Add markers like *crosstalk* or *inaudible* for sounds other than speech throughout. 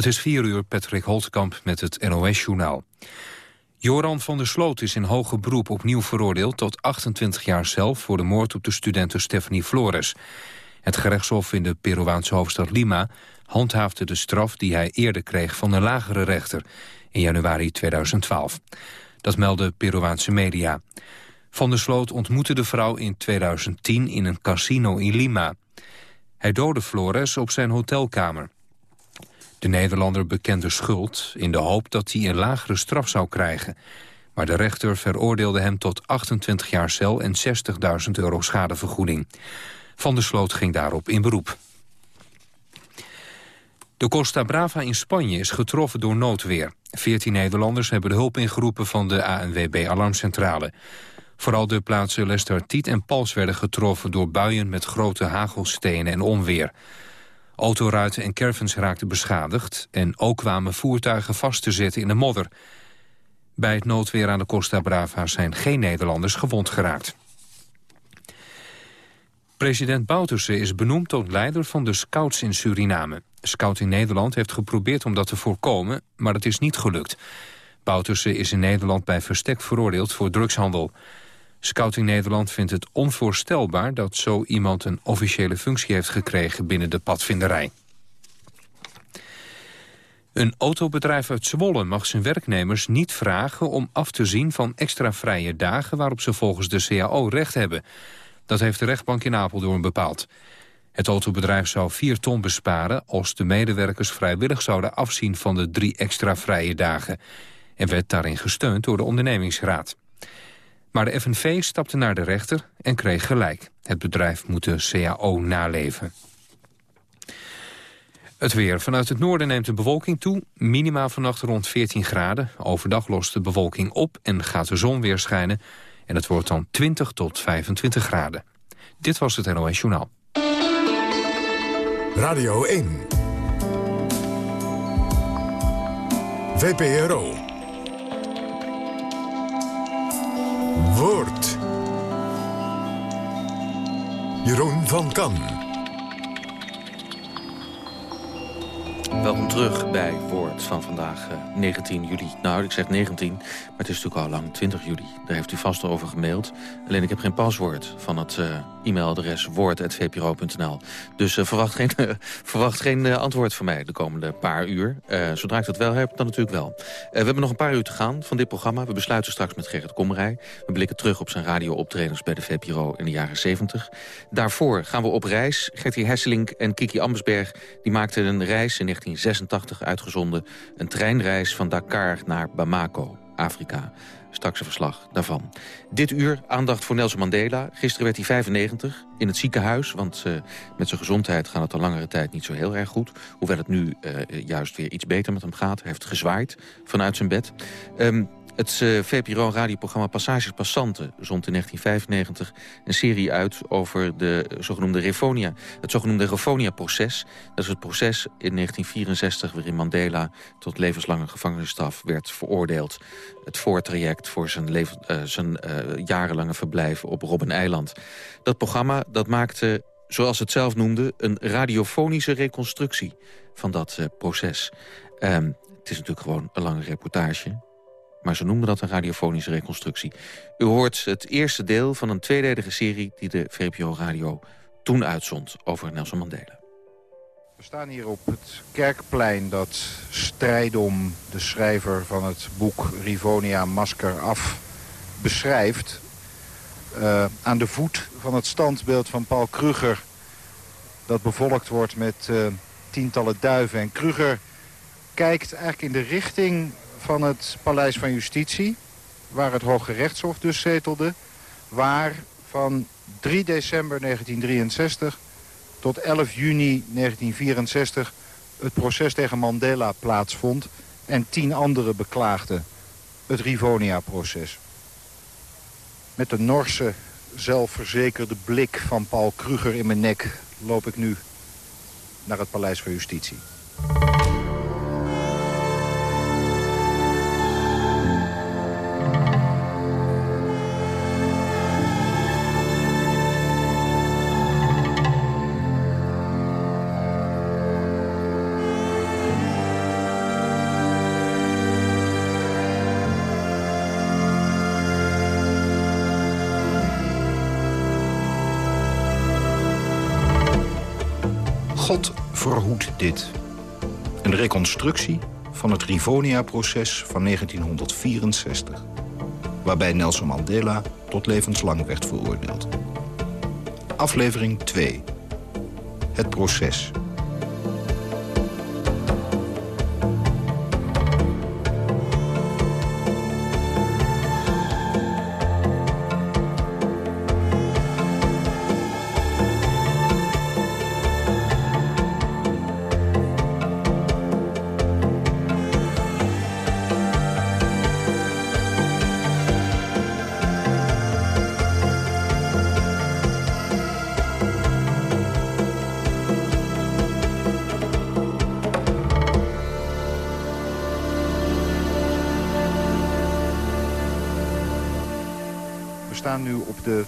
Het is 4 uur, Patrick Holtkamp met het NOS-journaal. Joran van der Sloot is in hoger beroep opnieuw veroordeeld... tot 28 jaar zelf voor de moord op de studente Stephanie Flores. Het gerechtshof in de Peruaanse hoofdstad Lima... handhaafde de straf die hij eerder kreeg van een lagere rechter... in januari 2012. Dat meldde Peruaanse media. Van der Sloot ontmoette de vrouw in 2010 in een casino in Lima. Hij doodde Flores op zijn hotelkamer. De Nederlander bekende schuld in de hoop dat hij een lagere straf zou krijgen. Maar de rechter veroordeelde hem tot 28 jaar cel en 60.000 euro schadevergoeding. Van der Sloot ging daarop in beroep. De Costa Brava in Spanje is getroffen door noodweer. Veertien Nederlanders hebben de hulp ingeroepen van de ANWB-alarmcentrale. Vooral de plaatsen Lestartiet en Pals werden getroffen door buien met grote hagelstenen en onweer. Autoruiten en caravans raakten beschadigd... en ook kwamen voertuigen vast te zitten in de modder. Bij het noodweer aan de Costa Brava zijn geen Nederlanders gewond geraakt. President Bouterse is benoemd tot leider van de Scouts in Suriname. Scout in Nederland heeft geprobeerd om dat te voorkomen, maar het is niet gelukt. Bouterse is in Nederland bij verstek veroordeeld voor drugshandel. Scouting Nederland vindt het onvoorstelbaar dat zo iemand een officiële functie heeft gekregen binnen de padvinderij. Een autobedrijf uit Zwolle mag zijn werknemers niet vragen om af te zien van extra vrije dagen waarop ze volgens de CAO recht hebben. Dat heeft de rechtbank in Apeldoorn bepaald. Het autobedrijf zou 4 ton besparen als de medewerkers vrijwillig zouden afzien van de drie extra vrije dagen. En werd daarin gesteund door de ondernemingsraad. Maar de FNV stapte naar de rechter en kreeg gelijk. Het bedrijf moet de CAO naleven. Het weer. Vanuit het noorden neemt de bewolking toe. Minima vannacht rond 14 graden. Overdag lost de bewolking op en gaat de zon weer schijnen. En het wordt dan 20 tot 25 graden. Dit was het NOS Journaal. Radio 1. VPRO. Woord. Jeroen van Kan. Welkom terug bij Woord van vandaag, 19 eh, juli. Nou, ik zeg 19, maar het is natuurlijk al lang 20 juli. Daar heeft u vast over gemaild. Alleen ik heb geen paswoord van het uh, e-mailadres woord.vpro.nl. Dus uh, verwacht geen, *laughs* verwacht geen antwoord van mij de komende paar uur. zodra ik dat wel heb, dan natuurlijk wel. we hebben nog een paar uur te gaan van dit programma. We besluiten straks met Gerrit Kommerij. We blikken terug op zijn radio-optredens bij de VPRO in de jaren 70. Daarvoor gaan we op reis. Gertie Hesselink en Kiki Ambersberg die maakten een reis in 1986 uitgezonden... een treinreis van Dakar naar Bamako, Afrika. Straks een verslag daarvan. Dit uur aandacht voor Nelson Mandela. Gisteren werd hij 95 in het ziekenhuis. Want uh, met zijn gezondheid gaat het al langere tijd niet zo heel erg goed. Hoewel het nu uh, juist weer iets beter met hem gaat. Hij heeft gezwaaid vanuit zijn bed. Um, het uh, VPRO-radioprogramma Passages Passanten zond in 1995 een serie uit over de zogenoemde Refonia, het zogenoemde Refonia-proces. Dat is het proces in 1964 waarin Mandela tot levenslange gevangenisstraf werd veroordeeld. Het voortraject voor zijn, uh, zijn uh, jarenlange verblijf op Robben-eiland. Dat programma dat maakte, zoals het zelf noemde, een radiofonische reconstructie van dat proces. Um, het is natuurlijk gewoon een lange reportage maar ze noemden dat een radiofonische reconstructie. U hoort het eerste deel van een tweedelige serie... die de VPO Radio toen uitzond over Nelson Mandela. We staan hier op het Kerkplein dat Strijdom, de schrijver van het boek Rivonia Masker af, beschrijft. Uh, aan de voet van het standbeeld van Paul Kruger... dat bevolkt wordt met uh, tientallen duiven. En Kruger kijkt eigenlijk in de richting van het Paleis van Justitie... waar het Hoge Rechtshof dus zetelde... waar van 3 december 1963 tot 11 juni 1964 het proces tegen Mandela plaatsvond... en tien andere beklaagden het Rivonia-proces. Met de Norse, zelfverzekerde blik van Paul Kruger in mijn nek... loop ik nu naar het Paleis van Justitie. Dit. Een reconstructie van het Rivonia-proces van 1964... waarbij Nelson Mandela tot levenslang werd veroordeeld. Aflevering 2. Het proces. De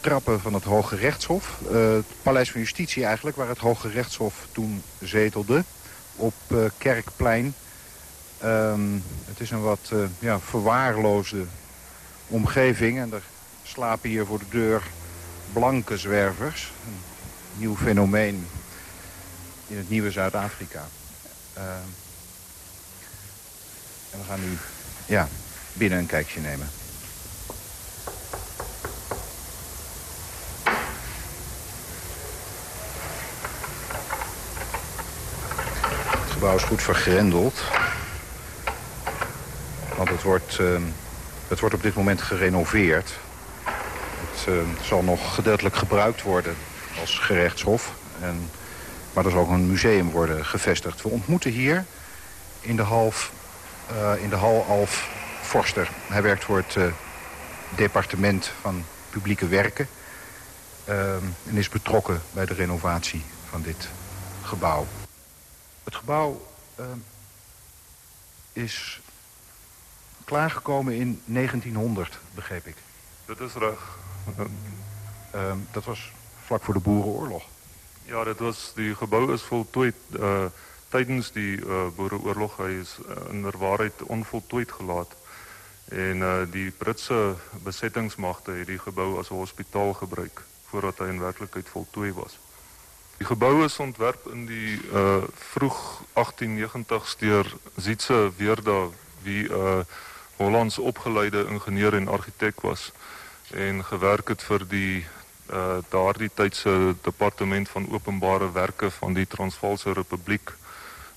trappen van het Hoge Rechtshof. Uh, het Paleis van Justitie eigenlijk, waar het Hoge Rechtshof toen zetelde. Op uh, Kerkplein. Um, het is een wat uh, ja, verwaarloosde omgeving. En er slapen hier voor de deur blanke zwervers. Een nieuw fenomeen in het nieuwe Zuid-Afrika. Ehm, en we gaan nu ja, binnen een kijkje nemen. Gebouw is goed vergrendeld. Want het wordt, uh, het wordt op dit moment gerenoveerd. Het uh, zal nog gedeeltelijk gebruikt worden als gerechtshof. En, maar er zal ook een museum worden gevestigd. We ontmoeten hier in de, half, uh, in de hal Alf Forster. Hij werkt voor het departement van publieke werken. en is betrokken bij de renovatie van dit gebouw. Het gebouw uh, is klaargekomen in 1900, begreep ik. Dat is recht. Uh, dat was vlak voor de Boerenoorlog. Ja, dat was, die gebouw is voltooid uh, tijdens die uh, Boerenoorlog. Hij is uh, in de waarheid onvoltooid gelaten. En die Britse bezettingsmachten het die gebouw als hospitaal gebruik voordat hij in werkelijkheid voltooi was. Die gebouw is ontwerp in die uh, vroeg 1890s deur Zietse Weerda wie 'n uh, Hollands opgeleide ingenieur en argitek was en gewerk het vir die uh, daardie tydse departement van openbare werke van die Transvaalse Republiek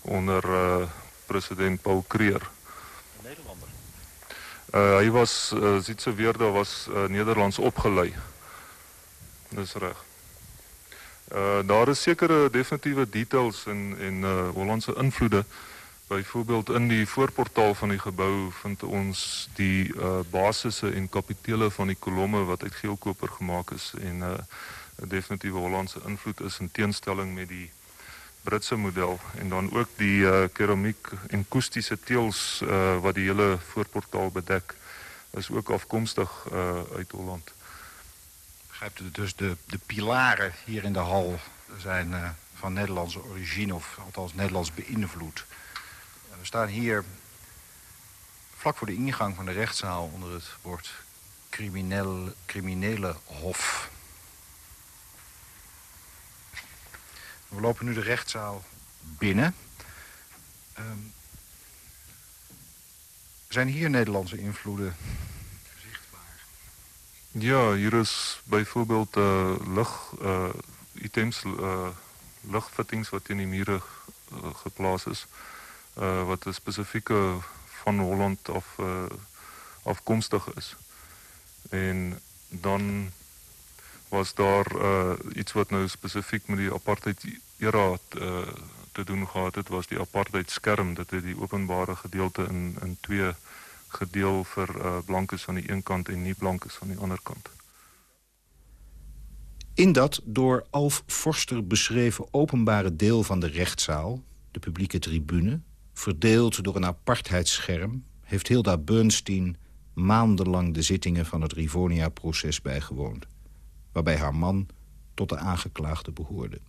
onder uh, president Paul Kreer. 'n Nederlander. Uh, hy was uh, Zietse Weerda was uh, Nederlands opgelei. Dis reg. Uh, daar is sekere definitiewe details in en uh, Hollandse invloede. Byvoorbeeld in die voorportaal van die gebou vind ons die uh, basisse en kapitele van die kolomme wat uit geelkoper gemaak is en 'n definitiewe Hollandse invloed is in teenstelling met die Britse model en dan ook die keramiek en akoestiese teëls uh, wat die hele voorportaal bedek is ook afkomstig uit Holland begrijp dus de, de pilaren hier in de hal zijn uh, van Nederlandse origine, of althans Nederlands beïnvloed. we staan hier vlak voor de ingang van de rechtszaal onder het woord crimineel, criminele hof. We lopen nu de rechtszaal binnen. Um, zijn hier Nederlandse invloeden Ja, hier is bijvoorbeeld uh, items, uh, wat in die mure uh, geplaas is. Wat een specifieke van Holland af, afkomstig is. En dan was daar iets wat nou specifiek met die apartheid era uh, te doen gehad het, was die apartheid skerm. Dat het die openbare gedeelte in, in twee gedeel vir uh, blankes aan die een kant en nie blankes aan die ander kant. In dat door Alf Forster beschreven openbare deel van de rechtszaal... de publieke tribune, verdeeld door een apartheidsscherm... heeft Hilda Bernstein maandenlang de zittingen van het Rivonia-proces bijgewoond... waarbij haar man tot de aangeklaagde behoorde.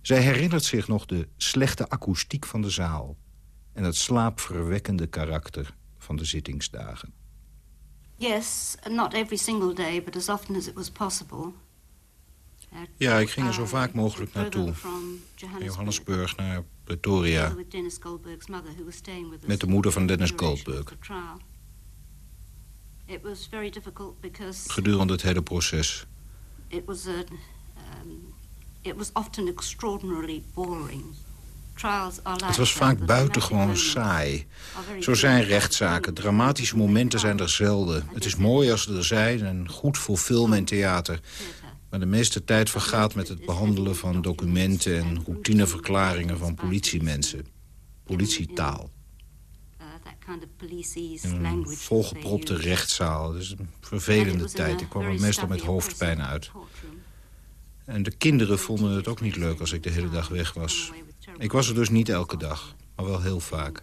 Zij herinnert zich nog de slechte akoestiek van de zaal en het slaapverwekkende karakter van de zittingsdagen. Yes, not every single day, but as often as it was possible. Ja, ik ging er zo vaak mogelijk naartoe. Johannesburg naar Pretoria. Met de moeder van Dennis Goldberg. Gedurende het hele proces. Het was vaak buitengewoon saai. Zo zijn rechtszaken. Dramatische momenten zijn er zelden. Het is mooi als ze er zijn en goed voor film en theater. Maar de meeste tijd vergaat met het behandelen van documenten... en routineverklaringen van politiemensen. Politietaal. Een volgepropte rechtszaal. Het is een vervelende tijd. Ik kwam er meestal met hoofdpijn uit. En de kinderen vonden het ook niet leuk als ik de hele dag weg was. Ik was er dus niet elke dag, maar wel heel vaak.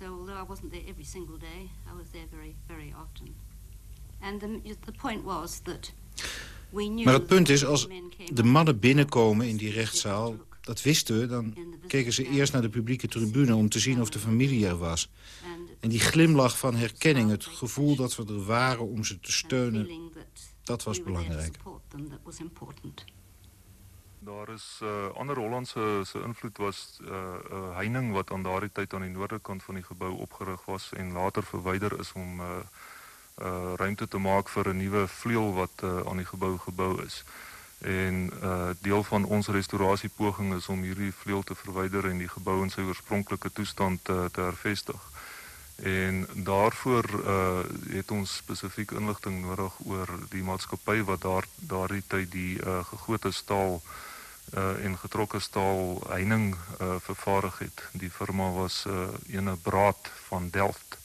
So although I wasn't there every single day, I was there very, very often. And the, the point was that we knew maar het punt is, als de mannen binnenkomen in die rechtszaal... dat wisten we, dan keken ze eerst naar de publieke tribune... om te zien of de familie er was. En die glimlach van herkenning, het gevoel dat we er waren om ze te steunen... dat was belangrijk. Daar is uh, ander Hollandse se invloed was 'n uh, uh, heining wat aan daardie tyd aan die noorde kant van die gebou opgerig was en later verwyder is om uh, uh, ruimte te maak vir 'n nuwe vleuel wat uh, aan die gebou gebou is. En uh, deel van ons restaurasiepoging is om hierdie vleuel te verwyder en die gebou in sy oorspronklike toestand uh, te hervestig. En daarvoor uh, het ons spesifiek inligting nodig oor die maatskappy wat daar daardie tyd die uh, gegote staal uh, en getrokke staal heining uh, vervaardig het. Die firma was uh, ene Braat van Delft.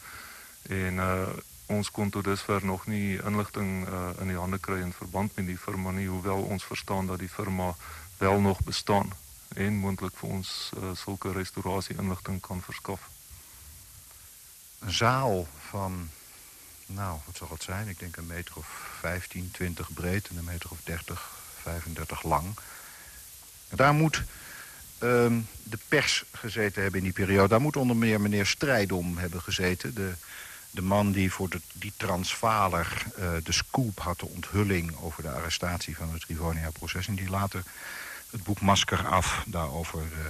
En uh, ons kon tot dusver nog nie inligting uh, in die hande kry in verband met die firma nie, hoewel ons verstaan dat die firma wel nog bestaan en moontlik vir ons uh, sulke restaurasie inligting kan verskaf. Een zaal van, nou, wat zal het zijn? Ik denk een meter of 15, 20 breed en een meter of 30, 35 lang. Daar moet uh, de pers gezeten hebben in die periode. Daar moet onder meer meneer Strijdom hebben gezeten. De, de man die voor de, die Transvaler uh, de scoop had, de onthulling... over de arrestatie van het Rivonia-proces. En die later het boek Masker af daarover uh,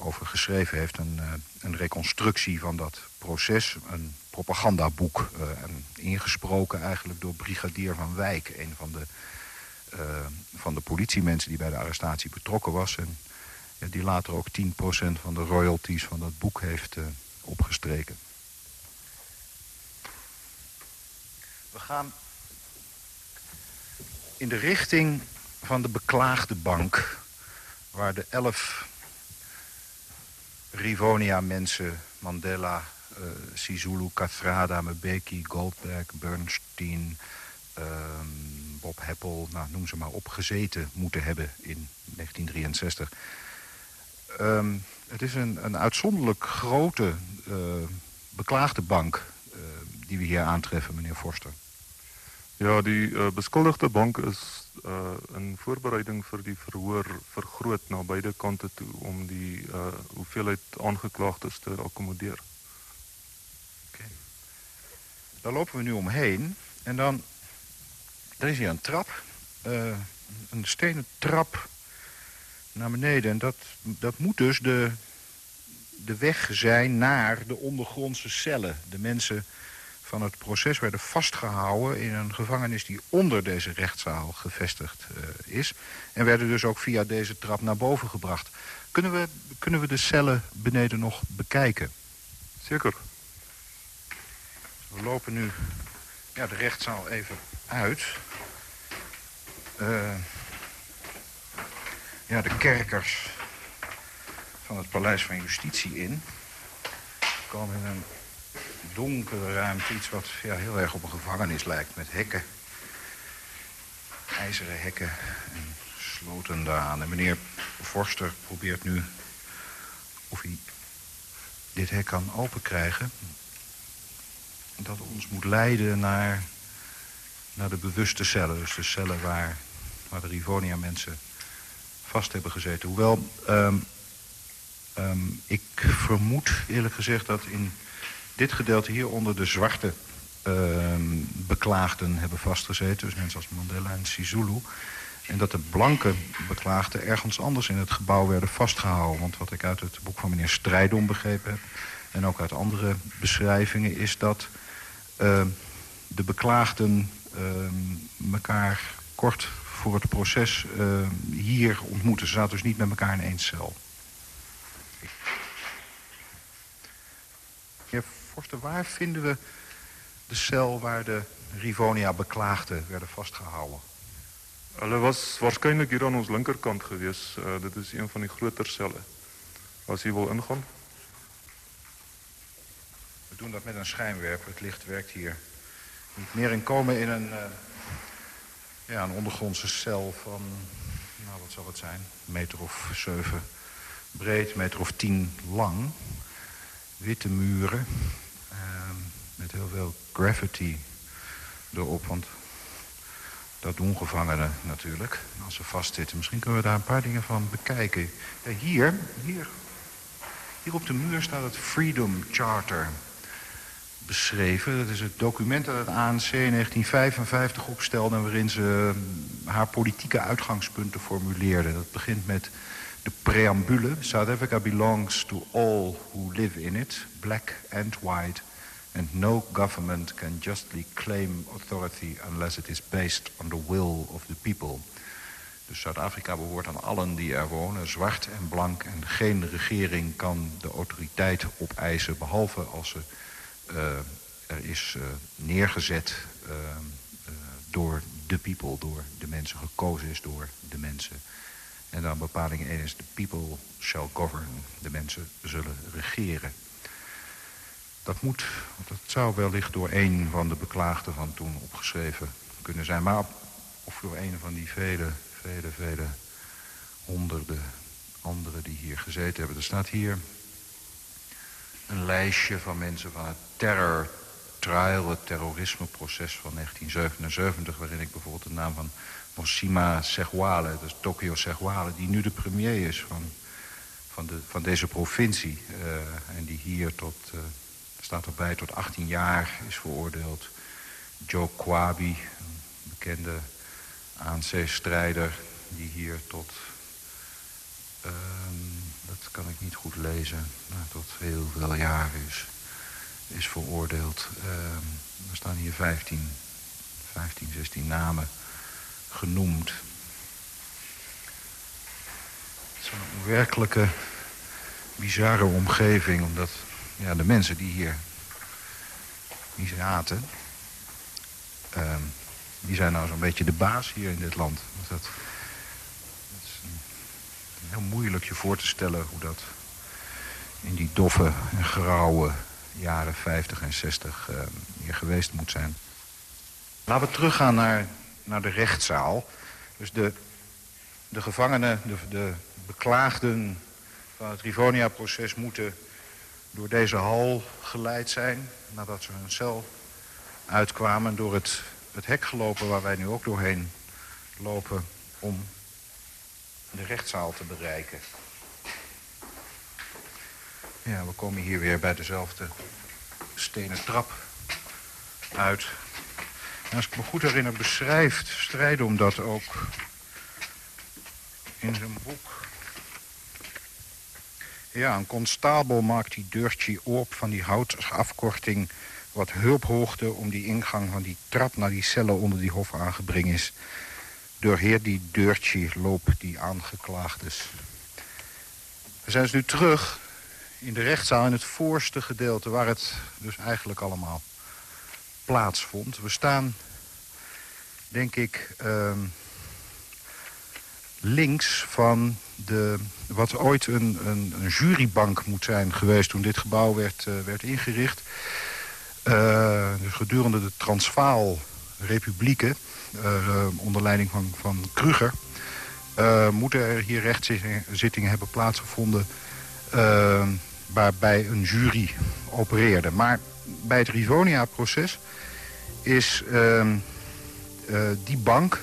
over geschreven heeft. Een, uh, een reconstructie van dat proces. Een propagandaboek. en ingesproken eigenlijk door brigadier van Wijk. Een van de uh, van de politiemensen die bij de arrestatie betrokken was. En die later ook 10% van de royalties van dat boek heeft opgestreken. We gaan in de richting van de beklaagde bank... waar de elf Rivonia-mensen, Mandela, uh, Sisulu, Kathrada, Mbeki, Goldberg, Bernstein... Uh, Bob Heppel, nou, noem ze maar op, gezeten moeten hebben in 1963. Um, het is een, een uitzonderlijk grote uh, beklaagde bank uh, die we hier aantreffen, meneer Forster. Ja, die beskuldigde bank is uh, in voorbereiding vir die verhoor vergroot na beide kante toe om die uh, hoeveelheid aangeklaagdes te accommodeer. Okay. Daar lopen we nu omheen en dan is hier een trap. Uh, een stenen trap naar beneden. En dat, dat moet dus de, de weg zijn naar de ondergrondse cellen. De mensen van het proces werden vastgehouden in een gevangenis die onder deze rechtszaal gevestigd uh, is. En werden dus ook via deze trap naar boven gebracht. Kunnen we, kunnen we de cellen beneden nog bekijken? Zeker. We lopen nu ja, de rechtszaal even uit. Uh, ja, de kerkers van het Paleis van Justitie in. We komen in een donkere ruimte, iets wat ja, heel erg op een gevangenis lijkt, met hekken. IJzeren hekken en sloten daaraan. En meneer Forster probeert nu of hij dit hek kan openkrijgen. Dat ons moet leiden naar naar de bewuste cellen. Dus de cellen waar, waar de Rivonia-mensen vast hebben gezeten. Hoewel, um, um, ik vermoed eerlijk gezegd dat in dit gedeelte hier onder de zwarte ehm, beklaagden hebben vastgezeten. Dus mensen als Mandela en Sisulu. En dat de blanke beklaagden ergens anders in het gebouw werden vastgehouden. Want wat ik uit het boek van meneer Strijdom begrepen heb... en ook uit andere beschrijvingen is dat uh, de beklaagden uh, elkaar kort voor het proces uh, hier ontmoeten. Ze zaten dus niet met elkaar in één cel. Forster, waar vinden we de cel waar de Rivonia-beklaagden werden vastgehouden? Hulle was waarschijnlijk hier aan ons linkerkant geweest. Uh, dit is een van die groter cellen. Als u wil ingaan. We doen dat met een schijnwerper. Het licht werkt hier niet meer in komen in een, uh, ja, een ondergrondse cel van, nou wat zal het zijn, een meter of zeven breed, meter of tien lang. Witte muren, uh, met heel veel graffiti erop, want dat doen gevangenen natuurlijk, als ze vastzitten. Misschien kunnen we daar een paar dingen van bekijken. Hier, hier, hier op de muur staat het Freedom Charter beschreven. Dat is het document dat het ANC in 1955 opstelde... waarin ze haar politieke uitgangspunten formuleerde. Dat begint met de preambule. South Africa belongs to all who live in it, black and white... and no government can justly claim authority unless it is based on the will of the people. Dus Zuid-Afrika behoort aan allen die er wonen, zwart en blank. En geen regering kan de autoriteit opeisen, behalve als ze uh, er is uh, neergezet uh, door de people, door de mensen, gekozen is door de mensen. En dan bepaling 1 is, the people shall govern. De mensen zullen regeren. Dat moet, dat zou wellicht door een van de beklaagden van toen opgeschreven kunnen zijn. Maar of door een van die vele, vele, vele honderden anderen die hier gezeten hebben. Er staat hier een lijstje van mensen van het terror trial, het terrorismeproces van 1977... waarin ik bijvoorbeeld de naam van Mosima Segwale, dus Tokyo Segwale... die nu de premier is van, van, de, van deze provincie... Uh, en die hier tot, uh, staat erbij, tot 18 jaar is veroordeeld. Joe Kwabi, een bekende ANC-strijder... die hier tot... Uh, dat kan ik niet goed lezen, maar tot heel veel jaren is, is veroordeeld. Uh, er staan hier 15, 15, 16 namen genoemd. Het is een werkelijke bizarre omgeving, omdat ja, de mensen die hier die zaten... Uh, die zijn nou zo'n beetje de baas hier in dit land. Dat, heel moeilijk je voor te stellen hoe dat in die doffe en grauwe jaren 50 en 60 uh, hier geweest moet zijn. Laten we teruggaan naar, naar de rechtszaal. Dus de, de gevangenen, de, de beklaagden van het Rivonia-proces moeten door deze hal geleid zijn... nadat ze hun cel uitkwamen, door het, het hek gelopen waar wij nu ook doorheen lopen... om de rechtszaal te bereiken. Ja, we komen hier weer bij dezelfde stenen trap uit. En als ik me goed herinner, beschrijft Strijdom dat ook in zijn boek. Ja, een constabel maakt die deurtje op van die houtafkorting... wat hulphoogte om die ingang van die trap naar die cellen onder die hof aangebring is doorheer die deurtje loopt die aangeklaagdes. We zijn dus nu terug in de rechtszaal in het voorste gedeelte... waar het dus eigenlijk allemaal plaatsvond. We staan, denk ik, uh, links van de, wat ooit een, een, een, jurybank moet zijn geweest... toen dit gebouw werd, uh, werd ingericht. Uh, dus gedurende de Transvaal-republieken uh, onder leiding van, van Kruger... Moeten er hier rechtszittingen hebben plaatsgevonden... Waarbij een jury opereerde. Maar bij het Rivonia-proces is ehm, die bank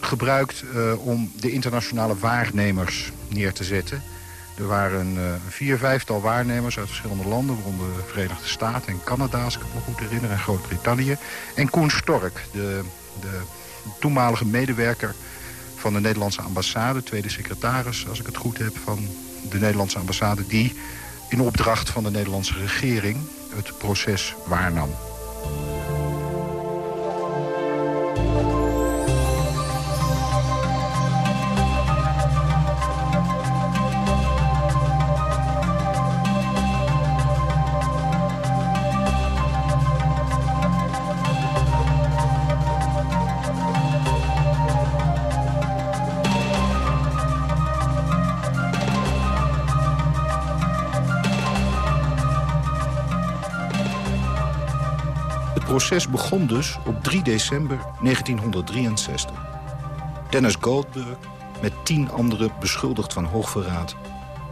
gebruikt om de internationale waarnemers neer te zetten... Er waren uh, vier, vijftal waarnemers uit verschillende landen... waaronder de Verenigde Staten en Canada, als ik me goed herinner... en Groot-Brittannië. En Koen Stork, de, de toenmalige medewerker van de Nederlandse ambassade... tweede secretaris, als ik het goed heb, van de Nederlandse ambassade... die in opdracht van de Nederlandse regering het proces waarnam. Proces begon dus op 3 december 1963. Dennis Goldberg, met tien anderen beschuldigd van hoogverraad...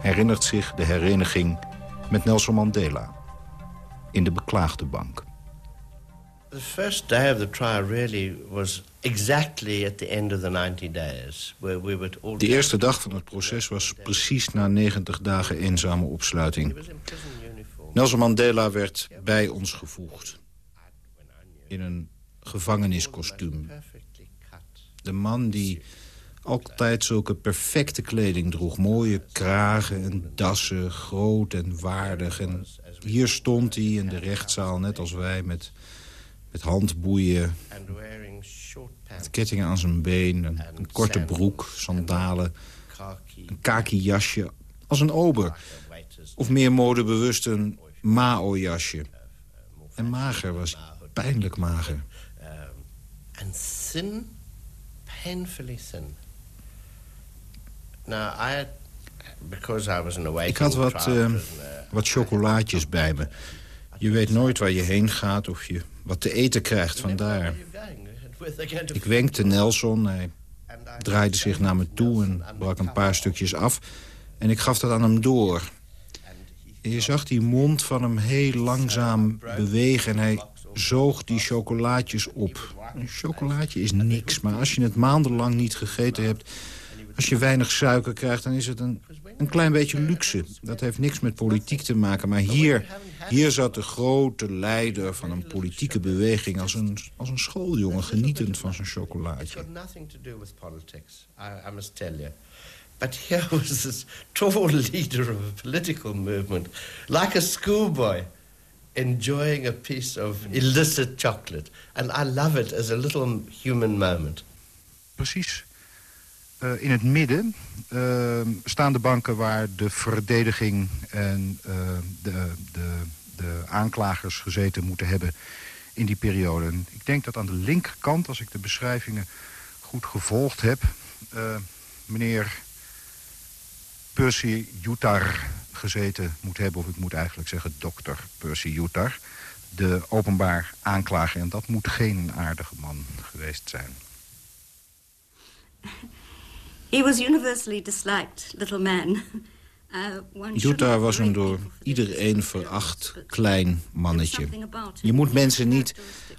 herinnert zich de hereniging met Nelson Mandela in de beklaagde bank. The first day of the trial really was exactly at the end of the 90 days. Where we were all de eerste dag van het proces was precies na 90 dagen eenzame opsluiting. Nelson Mandela werd bij ons gevoegd in een gevangeniskostuum. De man die altijd zulke perfecte kleding droeg. Mooie kragen en dassen, groot en waardig. En hier stond hij in de rechtszaal, net als wij, met, met handboeien... met kettingen aan zijn been, een, korte broek, sandalen... een kaki jasje, als een ober. Of meer modebewust een Mao-jasje. En mager was pijnlijk mager. En um, thin, painfully thin. Now, I because I was in Ik had wat, uh, wat chocolaatjes bij me. Je weet nooit waar je heen gaat of je wat te eten krijgt vandaar. *laughs* Ik wenkte Nelson, hij draaide zich naar me toe en brak een paar stukjes af. En ik gaf dat aan hem door. En je zag die mond van hem heel langzaam bewegen en hij zoog die chocolaatjes op. Een chocolaatje is niks, maar als je het maandenlang niet gegeten hebt... als je weinig suiker krijgt, dan is het een, een klein beetje luxe. Dat heeft niks met politiek te maken, maar hier, hier zat de grote leider van een politieke beweging... als een, als een schooljongen genietend van zijn chocolaatje. But here *laughs* was this tall leader of a political movement, like a schoolboy enjoying a piece of illicit chocolate. And I love it as a little human moment. Precies. Uh, in het midden uh, staan de banken waar de verdediging en uh, de, de, de aanklagers gezeten moeten hebben in die periode. Ik denk dat aan de linkerkant, als ik de beschrijvingen goed gevolgd heb... meneer Percy Jutar gezeten moet hebben... of ik moet eigenlijk zeggen dokter Percy Jutar... de openbaar aanklager. En dat moet geen aardige man geweest zijn. He was universally disliked, little man. Uh, was een door iedereen veracht klein mannetje. Je moet mensen niet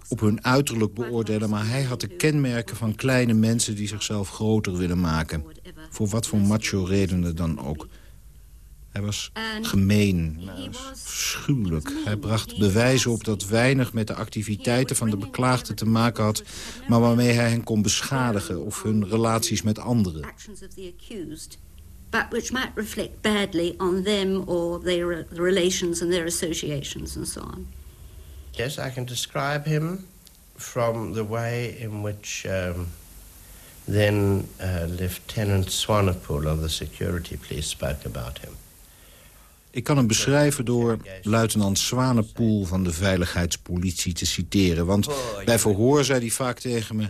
op hun uiterlijk beoordelen... maar hij had de kenmerken van kleine mensen die zichzelf groter willen maken. Voor wat voor macho redenen dan ook. Hij was gemeen, hij was schuwelijk. Hij bracht bewijzen op dat weinig met de activiteiten van de beklaagde te maken had... maar waarmee hij hen kon beschadigen of hun relaties met anderen. But which might reflect badly on them or their relations and their associations and so on. Yes, I can describe him from the way in which um, then uh, Lieutenant Swanepoel of the security police spoke about him. Ik kan hem beschrijven door luitenant Zwanepoel van de veiligheidspolitie te citeren. Want bij verhoor zei hij vaak tegen me...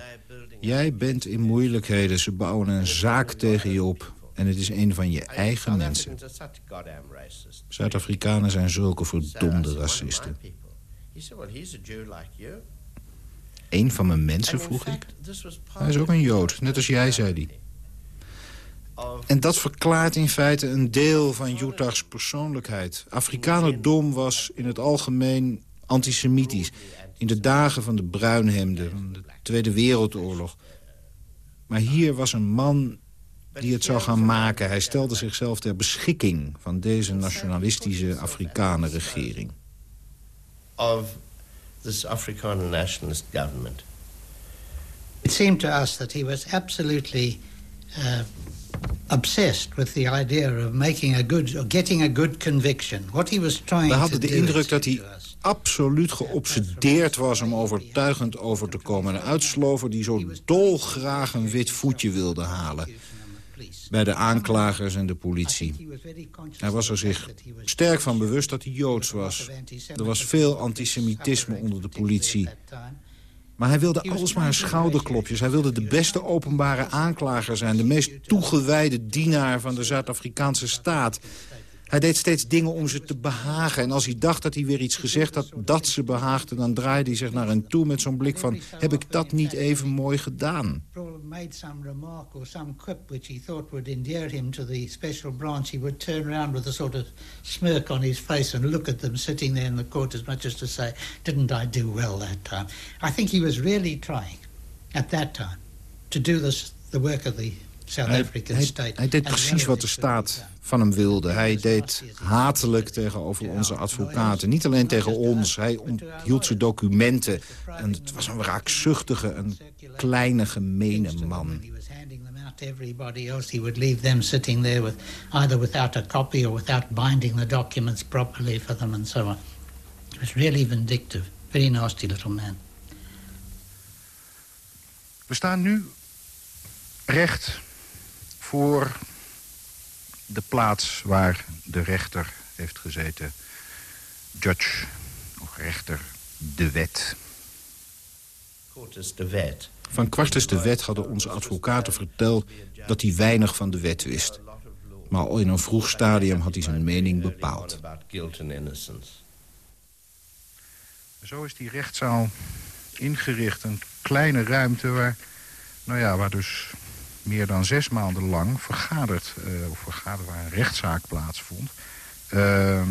Jij bent in moeilijkheden, ze bouwen een zaak tegen je op. En het is een van je eigen mensen. Zuid-Afrikanen zijn zulke verdomde racisten. Een van mijn mensen, vroeg ik. Hij is ook een Jood, net als jij, zei hij. En dat verklaart in feite een deel van Utah's persoonlijkheid. Afrikanerdom was in het algemeen antisemitisch. In de dagen van de bruinhemden, van de Tweede Wereldoorlog. Maar hier was een man die het zou gaan maken. Hij stelde zichzelf ter beschikking van deze nationalistische Afrikanen regering. Of this Afrikaner nationalist government. It seemed to us that he was absolutely uh, obsessed with the idea of making a good, or getting a good conviction. What he was trying We hadden de indruk dat hij absoluut geobsedeerd was om overtuigend over te komen. Een uitslover die zo dolgraag een wit voetje wilde halen bij de aanklagers en de politie. Hij was er zich sterk van bewust dat hij Joods was. Er was veel antisemitisme onder de politie. Maar hij wilde alsmaar schouderklopjes. Hij wilde de beste openbare aanklager zijn. De meest toegewijde dienaar van de Zuid-Afrikaanse staat. Hij deed steeds dingen om ze te behagen. En als hij dacht dat hij weer iets gezegd had dat ze behaagde... dan draaide hij zich naar hen toe met zo'n blik van... heb ik dat niet even mooi gedaan? made some remark or some quip which he thought would endear him to the special branch, he would turn around with a sort of smirk on his face and look at them sitting there in the court as much as to say, didn't I do well that time? I think he was really trying at that time to do this, the work of the South African hij, state. Hij deed precies wat de staat van hem wilde. Hij deed hatelijk tegenover onze advocaten. Niet alleen tegen ons. Hij onthield zijn documenten. En het was een wraakzuchtige, een kleine, gemene man. to everybody else, he would leave them sitting there with either without a copy or without binding the documents properly for them and so on. It was really vindictive. Very nasty little man. We staan nu recht voor de plaats waar de rechter heeft gezeten. Judge, of rechter, de wet. De wet. Van de Wet hadden onze advocaten verteld dat hij weinig van de wet wist. Maar al in een vroeg stadium had hij zijn mening bepaald. Zo is die rechtszaal ingericht. Een kleine ruimte waar, nou ja, waar dus meer dan zes maanden lang vergaderd, uh, of vergaderd waar een rechtszaak plaatsvond. Uh,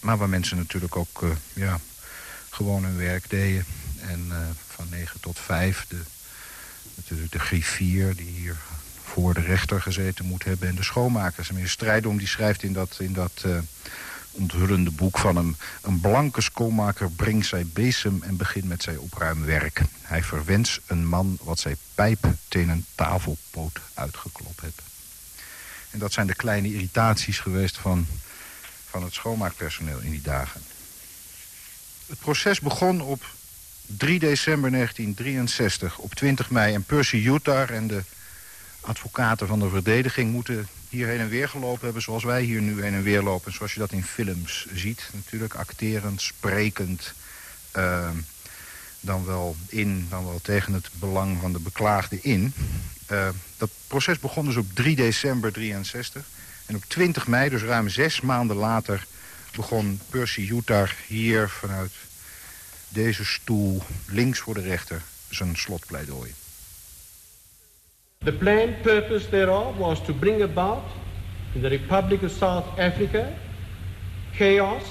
maar waar mensen natuurlijk ook uh, ja, gewoon hun werk deden. En uh, van 9 tot 5 de, natuurlijk de griffier die hier voor de rechter gezeten moet hebben. En de schoonmakers. En meneer Strijdom die schrijft in dat, in dat onthullende boek van hem... een blanke schoonmaker brengt zij bezem en begint met zijn opruimwerk. Hij verwens een man wat zij pijp tegen een tafelpoot uitgeklopt heeft. En dat zijn de kleine irritaties geweest van, van het schoonmaakpersoneel in die dagen. Het proces begon op 3 december 1963, op 20 mei. En Percy Utah en de advocaten van de verdediging moeten hier heen en weer gelopen hebben... zoals wij hier nu heen en weer lopen. Zoals je dat in films ziet. Natuurlijk acterend, sprekend. Uh, dan wel in, dan wel tegen het belang van de beklaagde in. Uh, dat proces begon dus op 3 december 63. En op 20 mei, dus ruim zes maanden later... begon Percy Utah hier vanuit deze stoel links voor de rechter zijn slotpleidooi. The planned purpose thereof was to bring about in the Republic of South Africa chaos,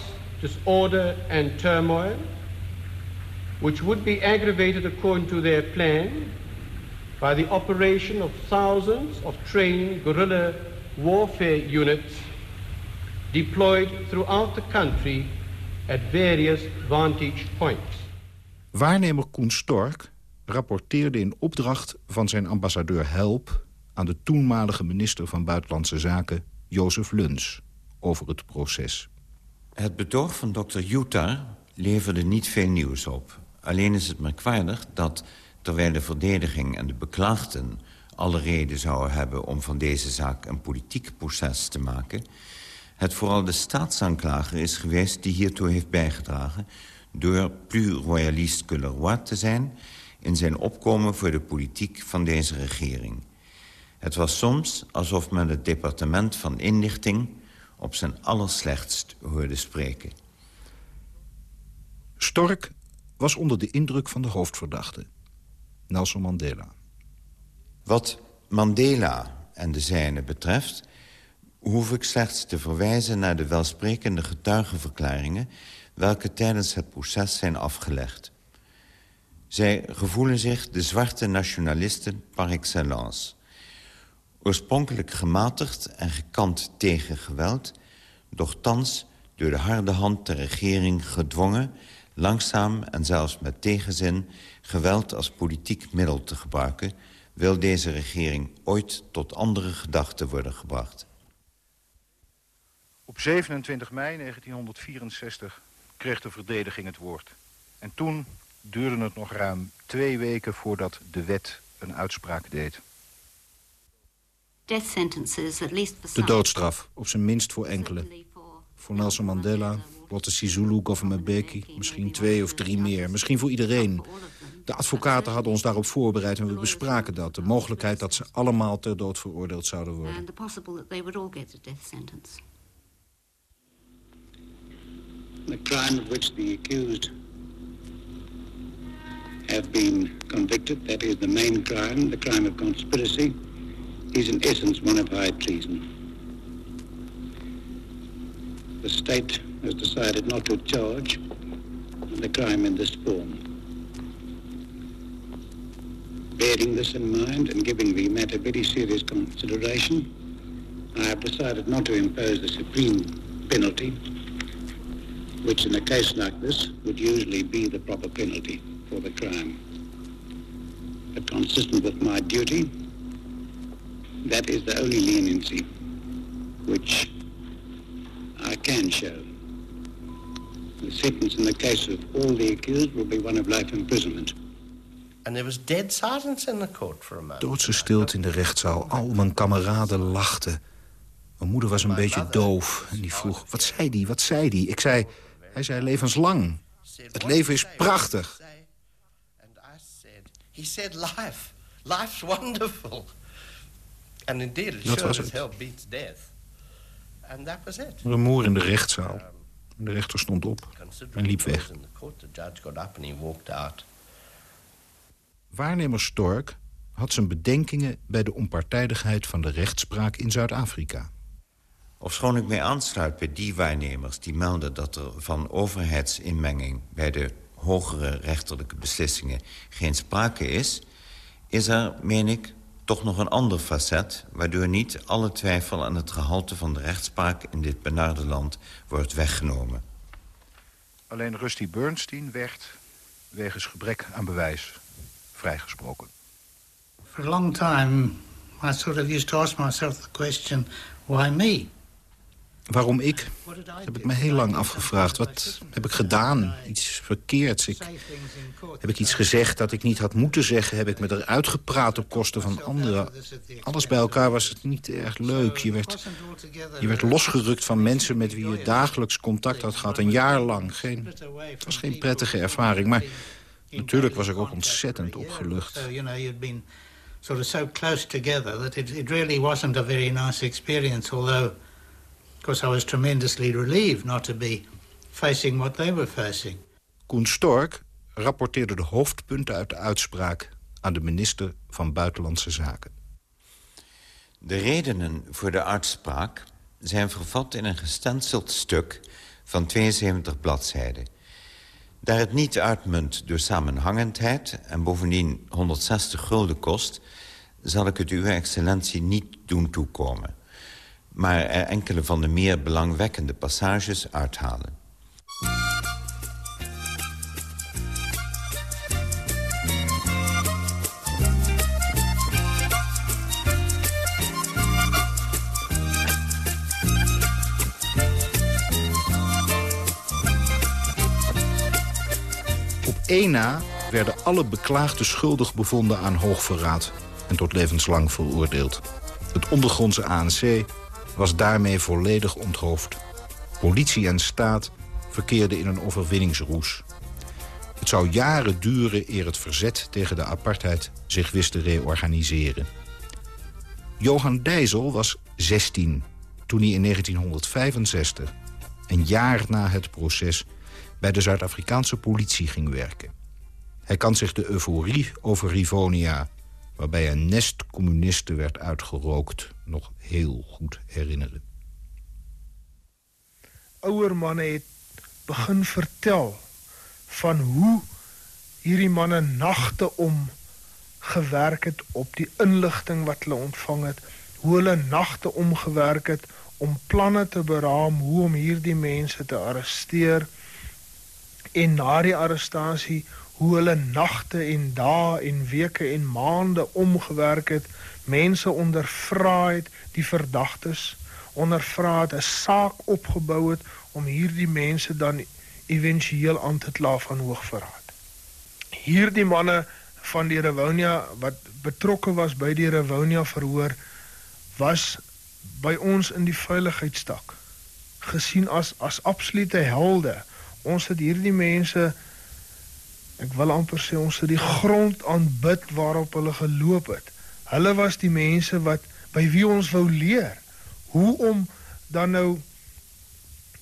disorder and turmoil which would be aggravated according to their plan by the operation of thousands of trained guerrilla warfare units deployed throughout the country at various vantage points. Waarnemer Koen Stork rapporteerde in opdracht van zijn ambassadeur Help... aan de toenmalige minister van Buitenlandse Zaken, Jozef Luns, over het proces. Het betoog van dokter Utah leverde niet veel nieuws op. Alleen is het merkwaardig dat, terwijl de verdediging en de beklaagden... alle reden zouden hebben om van deze zaak een politiek proces te maken... het vooral de staatsaanklager is geweest die hiertoe heeft bijgedragen... door plus royaliste que le roi te zijn... in zijn opkomen voor de politiek van deze regering. Het was soms alsof men het departement van inlichting... op zijn allerslechtst hoorde spreken. Stork was onder de indruk van de hoofdverdachte, Nelson Mandela. Wat Mandela en de zijnen betreft... hoef ik slechts te verwijzen naar de welsprekende getuigenverklaringen... welke tijdens het proces zijn afgelegd. Zij gevoelen zich de zwarte nationalisten par excellence. Oorspronkelijk gematigd en gekant tegen geweld... doch thans door de harde hand der regering gedwongen... langzaam en zelfs met tegenzin geweld als politiek middel te gebruiken... wil deze regering ooit tot andere gedachten worden gebracht. Op 27 mei 1964 kreeg de verdediging het woord. En toen duurde het nog ruim twee weken voordat de wet een uitspraak deed. Death sentences, at least for De some. doodstraf, op zijn minst voor enkele. Voor Nelson Mandela, Walter Sisulu, Governor Mbeki, misschien twee of drie meer. Misschien voor iedereen. De advocaten hadden ons daarop voorbereid en we bespraken dat. De mogelijkheid dat ze allemaal ter dood veroordeeld zouden worden. The crime of which the accused have been convicted, that is the main crime, the crime of conspiracy, is in essence one of high treason. The state has decided not to charge the crime in this form. Bearing this in mind and giving the matter very serious consideration, I have decided not to impose the supreme penalty which in a case like this would usually be the proper penalty for the crime. But consistent with my duty, that is the only leniency which I can show. The sentence in the case of all the accused will be one of life imprisonment. And there was dead silence in the court for a moment. Doodse stilte in de rechtszaal. Al mijn kameraden lachten. Mijn moeder was een beetje doof. En die vroeg, wat zei die, wat zei die? Ik zei, hij zei levenslang. Het leven is prachtig. He said life. Life's *laughs* wonderful. And indeed, it Dat sure was as het. hell beats death. And that was it. Rumoer in de rechtszaal. De rechter stond op en liep weg. Waarnemer Stork had zijn bedenkingen bij de onpartijdigheid van de rechtspraak in Zuid-Afrika. Ofschoon ik mij aansluit bij die waarnemers die melden dat er van overheidsinmenging bij de hogere rechterlijke beslissingen geen sprake is, is er, meen ik, toch nog een ander facet... waardoor niet alle twijfel aan het gehalte van de rechtspraak in dit benarde land wordt weggenomen. Alleen Rusty Bernstein werd, wegens gebrek aan bewijs, vrijgesproken. For a long time, I sort of used to ask myself the question, why me? Waarom ik? Heb ik me heel lang afgevraagd. Wat heb ik gedaan? Iets verkeerds? Ik, heb ik iets gezegd dat ik niet had moeten zeggen? Heb ik me eruit gepraat op kosten van anderen? Alles bij elkaar was het niet erg leuk. Je werd, je werd losgerukt van mensen met wie je dagelijks contact had gehad. Een jaar lang. Geen, het was geen prettige ervaring. Maar natuurlijk was ik ook ontzettend opgelucht. Course, I was tremendously relieved not to be facing what they were facing. Koen Stork rapporteerde de hoofdpunten uit de uitspraak... aan de minister van Buitenlandse Zaken. De redenen voor de uitspraak zijn vervat in een gestenceld stuk van 72 bladzijden. Daar het niet uitmunt door samenhangendheid en bovendien 160 gulden kost... zal ik het uw excellentie niet doen toekomen. Maar er enkele van de meer belangwekkende passages uithalen. Op één na werden alle beklaagden schuldig bevonden aan hoogverraad... en tot levenslang veroordeeld. Het ondergrondse ANC was daarmee volledig onthoofd. Politie en staat verkeerden in een overwinningsroes. Het zou jaren duren eer het verzet tegen de apartheid zich wist te reorganiseren. Johan Dijssel was 16 toen hij in 1965, een jaar na het proces... bij de Zuid-Afrikaanse politie ging werken. Hij kan zich de euforie over Rivonia... waarbij een nest communisten werd uitgerookt, nog heel goed herinneren. ouer manne het begin vertel van hoe hierdie manne nagte om gewerk het op die inligting wat hulle ontvang het, hoe hulle nagte omgewerk het om planne te beraam hoe om hierdie mense te arresteer en na die arrestasie hoe hulle nagte en dae en weke en maande omgewerk het mense ondervra het die verdagtes ondervra het 'n saak opgebou het om hierdie mense dan éventueel aan te kla van hoogverraad hierdie manne van die Rivonia wat betrokke was by die Rivonia verhoor was by ons in die veiligheidstak gesien as as absolute helde. Ons het hierdie mense ek wil amper sê ons het die grond aanbid waarop hulle geloop het. Hulle was die mense wat by wie ons wou leer hoe om dan nou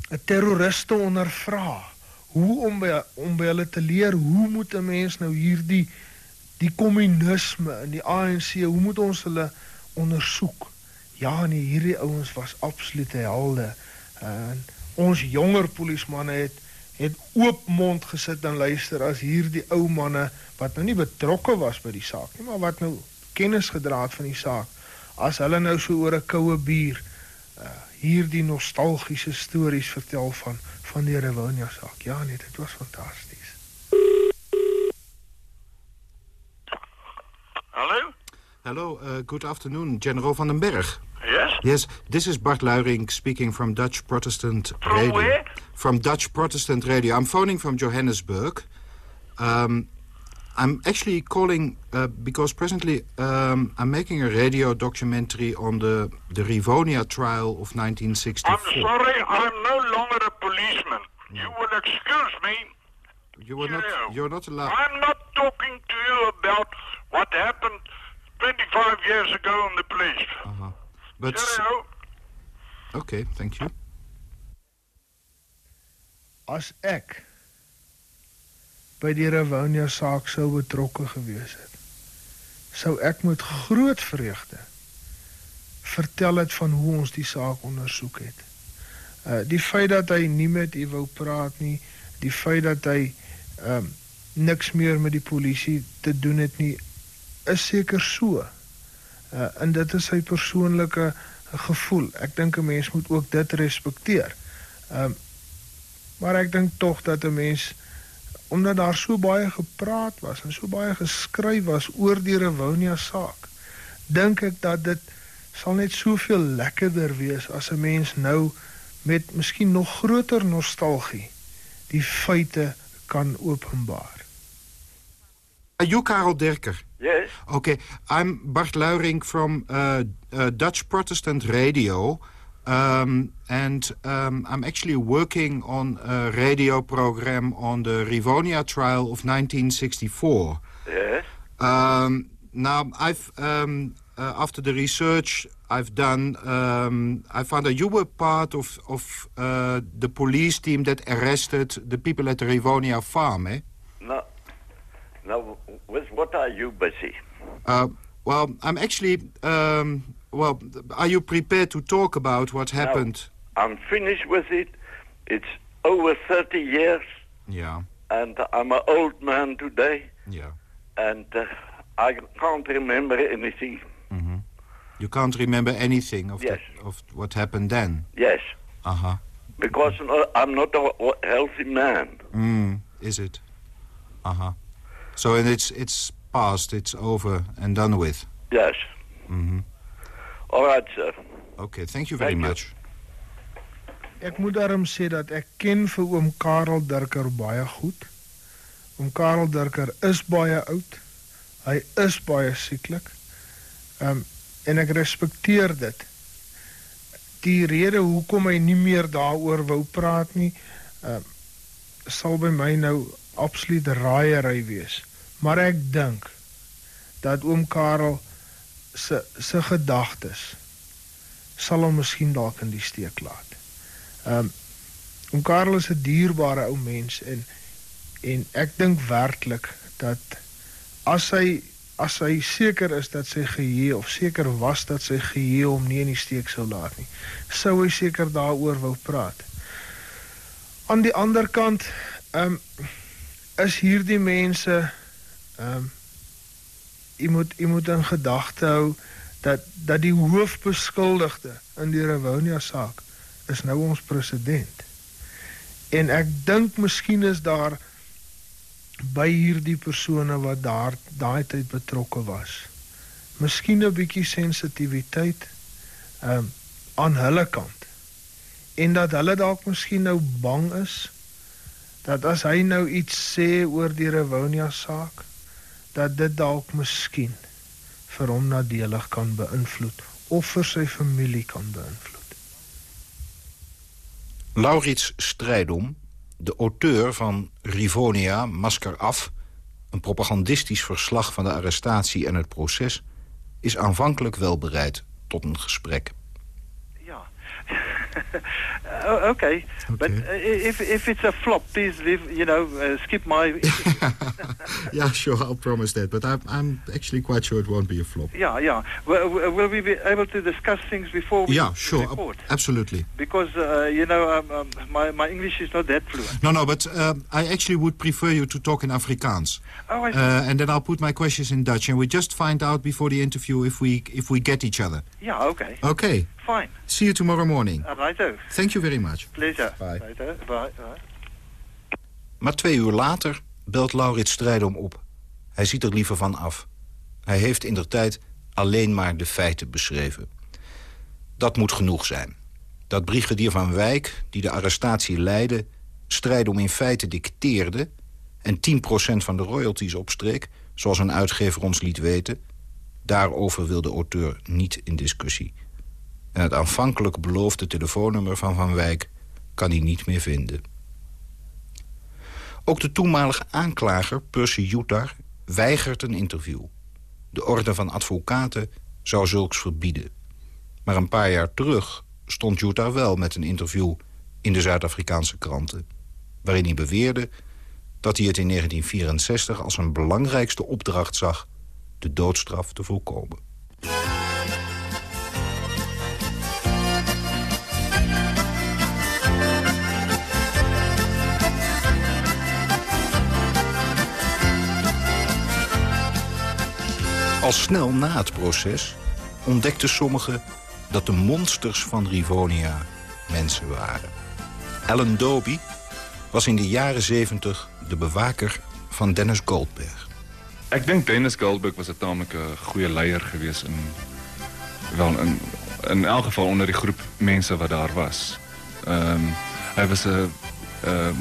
'n terroriste ondervra. Hoe om by, om by hulle te leer hoe moet 'n mens nou hierdie die kommunisme en die ANC, hoe moet ons hulle ondersoek? Ja, nee, hierdie ouens was absolute helde. En ons jonger polismanne het het oop mond gesit en luister as hierdie ou manne wat nou nie betrokke was by die saak nie, maar wat nou kennis gedra het van die saak, as hulle nou so oor 'n koue bier uh, hierdie nostalgiese stories vertel van van die Revonia saak. Ja, nee, dit was fantasties. Hallo? Hello, uh, good afternoon, General van den Berg. Yes? Yes, this is Bart Luiring speaking from Dutch Protestant From Radio. where? From Dutch Protestant Radio. I'm phoning from Johannesburg. Um, I'm actually calling uh, because presently um, I'm making a radio documentary on the, the Rivonia trial of 1964. I'm sorry, I'm no longer a policeman. You will excuse me. You were not, you're not allowed... I'm not talking to you about what happened 25 years ago in the police. Uh-huh. But Cheerio. okay, thank you. As ek by die Rivonia saak sou betrokke gewees het, sou ek met groot vreugde vertel het van hoe ons die saak ondersoek het. Uh die feit dat hy nie met u wou praat nie, die feit dat hy ehm um, niks meer met die polisie te doen het nie, is seker so. Uh en dit is sy persoonlike gevoel. Ek dink 'n mens moet ook dit respekteer. Ehm um, maar ek dink tog dat 'n mens omdat daar so baie gepraat was en so baie geskryf was oor die Rivonia saak, dink ek dat dit sal net soveel lekkerder wees as 'n mens nou met miskien nog groter nostalgie die feite kan openbaar. Are you Karel Derker? Yes? Okay, I'm Bart Luiring from uh, uh, Dutch Protestant Radio. Um, and um, I'm actually working on a radio program on the Rivonia trial of 1964. Yes? Um, now, I've um, uh, after the research I've done, um, I found that you were part of of uh, the police team that arrested the people at the Rivonia farm, eh? Now, now, with what are you busy? Uh, well, I'm actually. Um, well, are you prepared to talk about what happened? I'm finished with it. It's over 30 years, Yeah, and I'm an old man today, yeah. and uh, I can't remember anything. You can't remember anything of Yes. the, of what happened then. Yes, Uh huh. because I'm not a healthy man. Mm, is it? Uh huh. So and it's it's past. It's over and done with. Yes. Mm-hmm. All right, sir. Okay. Thank you very Thank you. much. Ek moet daarom sê dat ek ken vir oom Karel Dirker baie goed. Oom Karel Dirker is baie oud. Hy is baie sieklik. Ehm um, en ek respekteer dit. Die rede hoekom hy nie meer daaroor wou praat nie, ehm um, sal by my nou absoluut raaiery wees. Maar ek dink dat oom Karel se se gedagtes sal hom miskien dalk in die steek laat. Ehm um, Oom Karel is 'n dierbare ou mens en en ek dink werklik dat as hy as hy seker is dat sy geheue of seker was dat sy geheue hom nie in die steek sou laat nie, sou hy seker daaroor wou praat. Aan die ander kant, ehm um, is hierdie mense ehm um, jy moet jy moet in gedagte hou dat dat die hoofbeskuldigde in die Rivonia saak is nou ons president. En ek dink miskien is daar by hierdie persone wat daar daai tyd betrokke was. Miskien 'n bietjie sensitiwiteit ehm um, aan hulle kant. En dat hulle dalk miskien nou bang is dat as hy nou iets sê oor die Rivonia saak dat dit dalk miskien vir hom nadelig kan beïnvloed of vir sy familie kan beïnvloed. Laurits Strijdom, de auteur van Rivonia, Masker af... een propagandistisch verslag van de arrestatie en het proces... is aanvankelijk wel bereid tot een gesprek. oh, *laughs* okay. But uh, if if it's a flop, please leave. You know, uh, skip my. *laughs* *laughs* yeah, sure. I'll promise that. But I'm I'm actually quite sure it won't be a flop. Yeah, yeah. Will, will we be able to discuss things before we yeah, sure. report? Absolutely. Because uh, you know, um, um, my my English is not that fluent. No, no. But uh, I actually would prefer you to talk in Afrikaans. Oh, I see. Uh, and then I'll put my questions in Dutch, and we just find out before the interview if we if we get each other. Yeah. Okay. Okay. Fine. See you tomorrow morning. Uh, righto. Thank you very much. Pleasure. Bye. Bye. Bye. Maar twee uur later belt Laurits Strijdom op. Hij ziet er liever van af. Hij heeft in der tijd alleen maar de feiten beschreven. Dat moet genoeg zijn. Dat brigadier van Wijk, die de arrestatie leidde... Strijdom in feite dicteerde... en 10% van de royalties opstreek, zoals een uitgever ons liet weten... daarover wil de auteur niet in discussie. En het aanvankelijk beloofde telefoonnummer van Van Wijk kan hij niet meer vinden. Ook de toenmalige aanklager, Percy Jutar, weigert een interview. De orde van advocaten zou zulks verbieden. Maar een paar jaar terug stond Jutar wel met een interview in de Zuid-Afrikaanse kranten... waarin hij beweerde dat hij het in 1964 als een belangrijkste opdracht zag... de doodstraf te voorkomen. Al snel na het proces ontdekten sommigen dat de monsters van Rivonia mensen waren. Alan Doby was in de jaren 70 de bewaker van Dennis Goldberg. Ek dink Dennis Goldberg was 'n tamelike goeie leier gewees in wel in in elk geval onder die groep mense wat daar was. Ehm hy was 'n ehm um,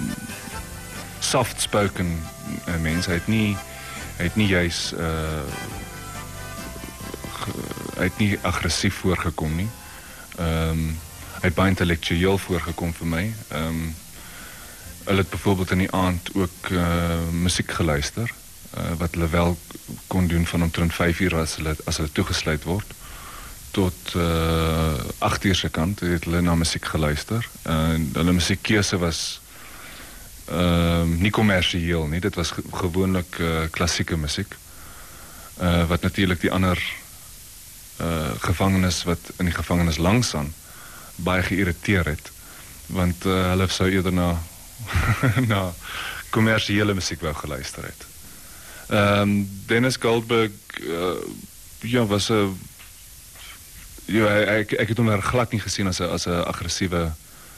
soft spoken mens. Hy het nie hy het nie juis uh hy het nie aggressief voorgekom nie. Ehm um, hy het baie intellektueel voorgekom vir my. Ehm um, het byvoorbeeld in die aand ook uh musiek geluister uh, wat hulle wel kon doen van omtrent 5 uur as hulle as hulle toegesluit word tot uh 8 uur se kant het hulle na musiek geluister. En hulle musiekkeuse was ehm uh, nie kommersieel. Dit was ge gewoonlik klassieke musiek. Wat natuurlik die ander gevangenes wat in die gevangenis langs aan baie geïrriteer het want uh, hulle sou eerder na *laughs* na kommersiële musiek wou geluister het. Ehm Dennis Goldberg uh, ja was 'n ja ek ek het hom er glad nie gesien as 'n as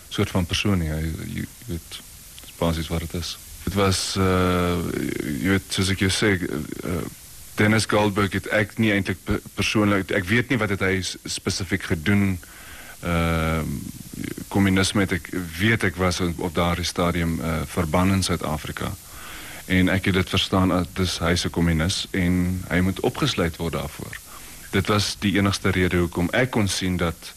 soort van persoon nie. Hy jy weet basies wat dit is. Dit was uh jy weet ek jou sê uh, Dennis Goldberg het ek nie eintlik persoonlik ek weet nie wat het hy spesifiek gedoen ehm uh, kommunisme het ek weet ek was op daardie stadium uh, verban in Suid-Afrika en ek het dit verstaan as dis hy's 'n kommunis en hy moet opgesluit word daarvoor. Dit was die enigste rede hoekom ek kon sien dat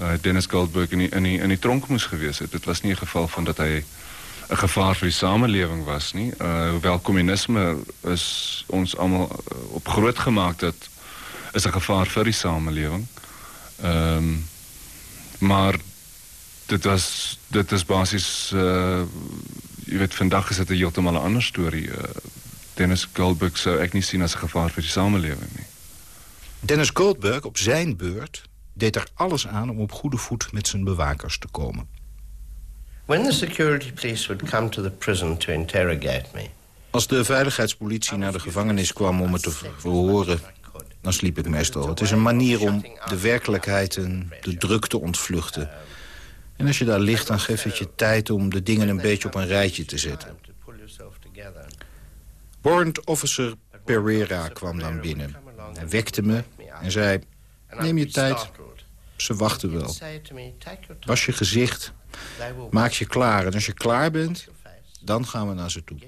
uh, Dennis Goldberg in die, in die in die tronk moes gewees het. Was nie 'n geval van dat hy 'n gevaar vir die samelewing was nie. Uh hoewel kommunisme is ons almal uh, op groot gemaak dat is 'n gevaar vir die samelewing. Ehm maar dit was dit is basies uh weet vandag is dit 'n heeltemal 'n ander storie. Uh, Dennis Goldberg sou ek nie sien as 'n gevaar vir die samelewing nie. Dennis Goldberg op zijn beurt deed er alles aan om op goede voet met zijn bewakers te komen. When the security police would come to the prison to interrogate me. Als de veiligheidspolitie naar de gevangenis kwam om me te verhoren, dan sliep ik meestal. Het is een manier om de werkelijkheid en de druk te ontvluchten. En als je daar ligt, dan geeft het je tijd om de dingen een beetje op een rijtje te zetten. Warrant Officer Pereira kwam dan binnen. Hij wekte me en zei, neem je tijd, ze wachten wel. Was je gezicht, maak je klaar. En als je klaar bent, dan gaan we naar ze toe.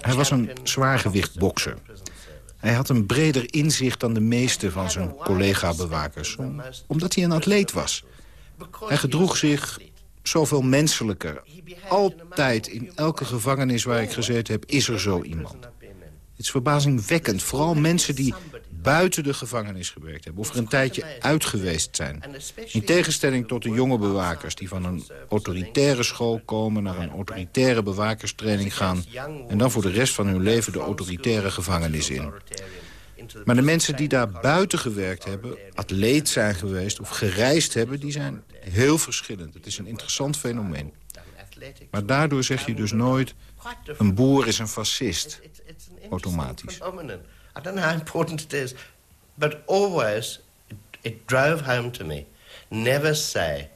Hij was een zwaargewicht bokser. Hij had een breder inzicht dan de meeste van zijn collega-bewakers... omdat hij een atleet was. Hij gedroeg zich zoveel menselijker. Altijd, in elke gevangenis waar ik gezeten heb, is er zo iemand. Het is verbazingwekkend. Vooral mensen die buiten de gevangenis gewerkt hebben... of er een tijdje uit geweest zijn. In tegenstelling tot de jonge bewakers... die van een autoritaire school komen... naar een autoritaire bewakerstraining gaan... en dan voor de rest van hun leven de autoritaire gevangenis in. Maar de mensen die daar buiten gewerkt hebben... atleet zijn geweest of gereisd hebben... die zijn heel verschillend. Het is een interessant fenomeen. Maar daardoor zeg je dus nooit... een boer is een fascist. Automatisch. I don't know how important it is, but always it, it drove home to me. Never say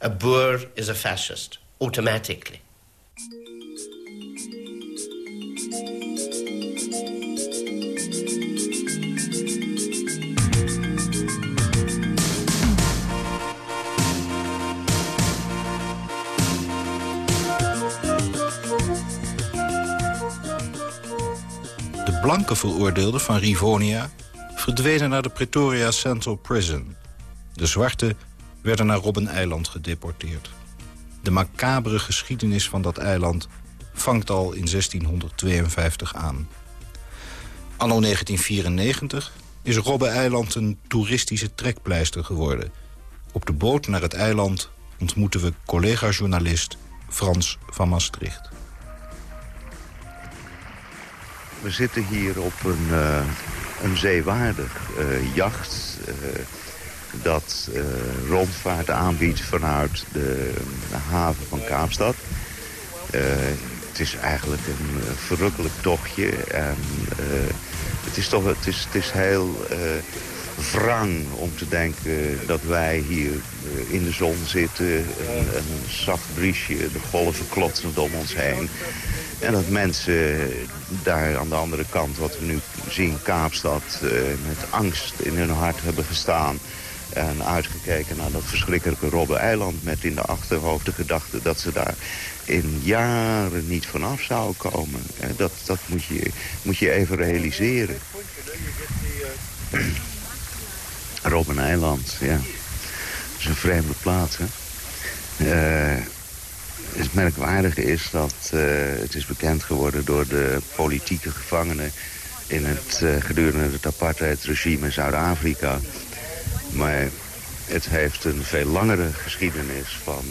a Boer is a fascist automatically. Blanke veroordeelden van Rivonia verdwenen naar de Pretoria Central Prison. De zwarte werden naar Robben-eiland gedeporteerd. De macabere geschiedenis van dat eiland vangt al in 1652 aan. Anno 1994 is Robben-eiland een toeristische trekpleister geworden. Op de boot naar het eiland ontmoeten we collega-journalist Frans van Maastricht. We zitten hier op een, uh, een zeewaardig uh, jacht... Uh, dat rondvaart aanbiedt vanuit de, de haven van Kaapstad. het is eigenlijk een verrukkelijk tochtje. En het is toch het is, het is heel wrang om te denken dat wij hier in de zon zitten. Een, zacht briesje, de golven klotsend om ons heen. En dat mensen daar aan de andere kant, wat we nu zien, Kaapstad... Uh, met angst in hun hart hebben gestaan... en uitgekeken naar dat verschrikkelijke Robben-eiland... met in de achterhoofd de gedachte dat ze daar in jaren niet vanaf zouden komen. Uh, dat dat moet, je, moet je even realiseren. *clears throat* Robben-eiland, ja. Is een vreemde plaats. Uh, het merkwaardige is dat uh, het is bekend geworden door de politieke gevangenen... in het uh, gedurende het apartheidregime in Zuid-Afrika. Maar het heeft een veel langere geschiedenis van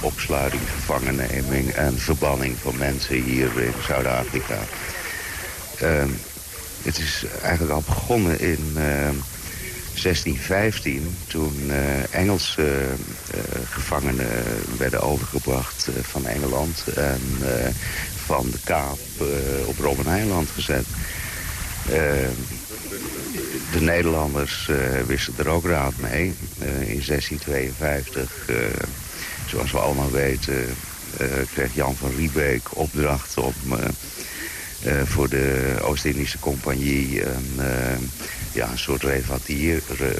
opsluiting, gevangenneming... en verbanning van mensen hier in Zuid-Afrika. Ehm, het is eigenlijk al begonnen in 1615, toen uh, Engelse uh, gevangenen werden overgebracht uh, van Engeland... en van de Kaap op Robben-eiland gezet. de Nederlanders wisten er ook raad mee. in 1652, zoals we allemaal weten, kreeg Jan van Riebeek opdracht om... voor de Oost-Indische Compagnie een ja, een soort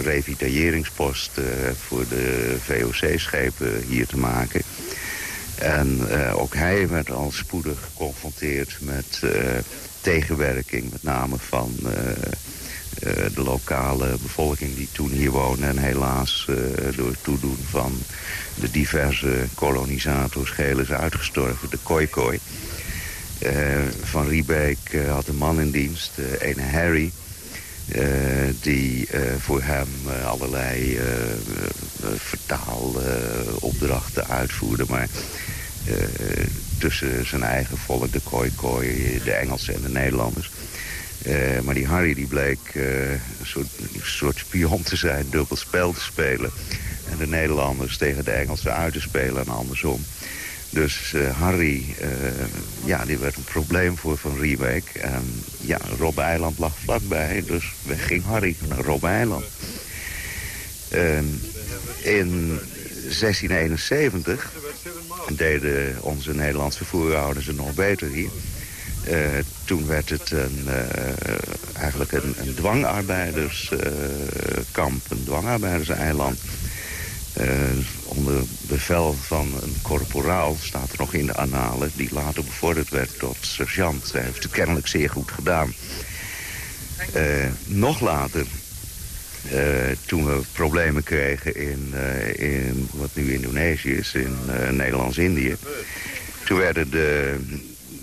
revitaliseringspost uh, voor de VOC-schepen hier te maken. En uh, ook hij werd al spoedig geconfronteerd met uh, tegenwerking, met name van de lokale bevolking die toen hier woonde. En helaas door het toedoen van de diverse kolonisators geheel is uitgestorven, de Khoikhoi. van Riebeek had een man in dienst, ene Harry... Uh, die uh, voor hem uh, allerlei vertaalopdrachten uitvoerde. Maar tussen zijn eigen volk, de Khoikhoi, de Engelsen en de Nederlanders. maar die Harry die bleek een, soort, een soort spion te zijn, dubbel spel te spelen. En de Nederlanders tegen de Engelsen uit te spelen en andersom. Dus uh, Harry, uh, ja, die werd een probleem voor Van Riebeek. Ja, Rob Eiland lag vlakbij, dus ging Harry naar Rob Eiland. In 1671 deden onze Nederlandse voorouders het nog beter hier. Uh, toen werd het een, eigenlijk een, een dwangarbeiderskamp, een dwangarbeiderseiland. Onder bevel van een korporaal, staat er nog in de annalen... die later bevorderd werd tot sergeant. Hij heeft het kennelijk zeer goed gedaan. nog later uh, toen we problemen kregen in, in wat nu Indonesië is, in Nederlands-Indië. Toen werden de,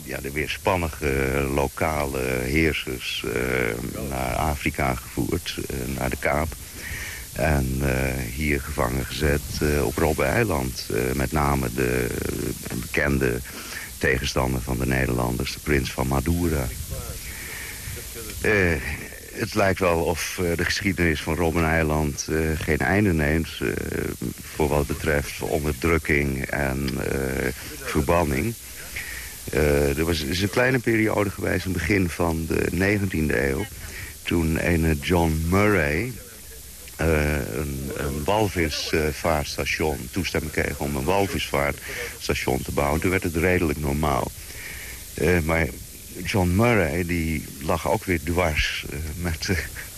ja, de weerspannige lokale heersers naar Afrika gevoerd, naar de Kaap. En hier gevangen gezet op Robben-eiland. met name de bekende tegenstander van de Nederlanders, de prins van Madura het lijkt wel of de geschiedenis van Robben-eiland uh, geen einde neemt... Voor wat betreft onderdrukking en verbanning. er was, is een kleine periode geweest, het begin van de 19e eeuw... toen een John Murray een, een walvisvaartstation toestemming kreeg... om een walvisvaartstation te bouwen. Toen werd het redelijk normaal. maar John Murray die lag ook weer dwars uh, met,